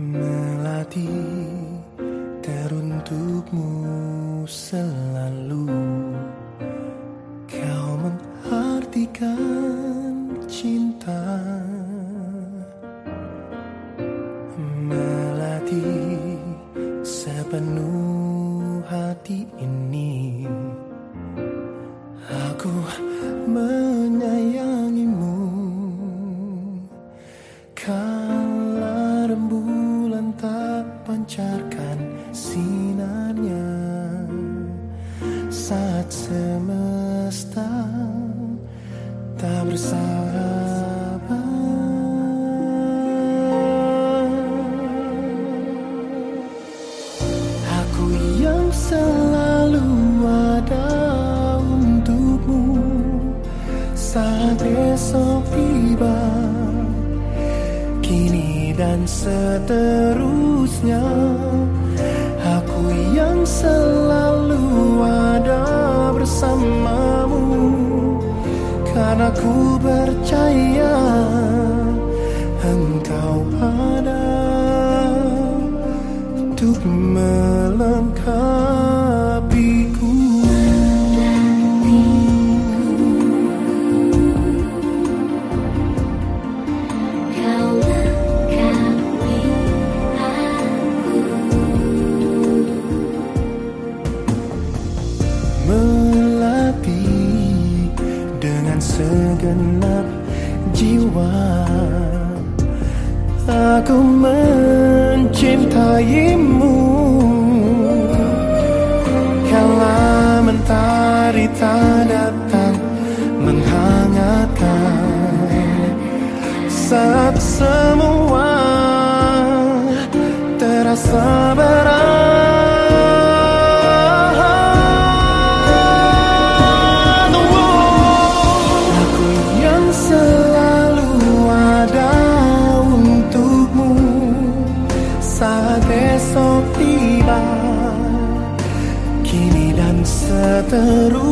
Melatih teruntukmu selalu. Kau mengartikan cinta Saat semesta tak bersahabat. Aku yang selalu ada untukmu Saat esok tiba Kini dan seterusnya. Aku yang selalu ada Karena ku percaya Engkau ada Untuk melengkapiku segenap jiwa. Aku mencintaimu. Kala mentari tak datang menghangatkan. Saat semua terasa berat Saat esok tiba Kini dan seterusnya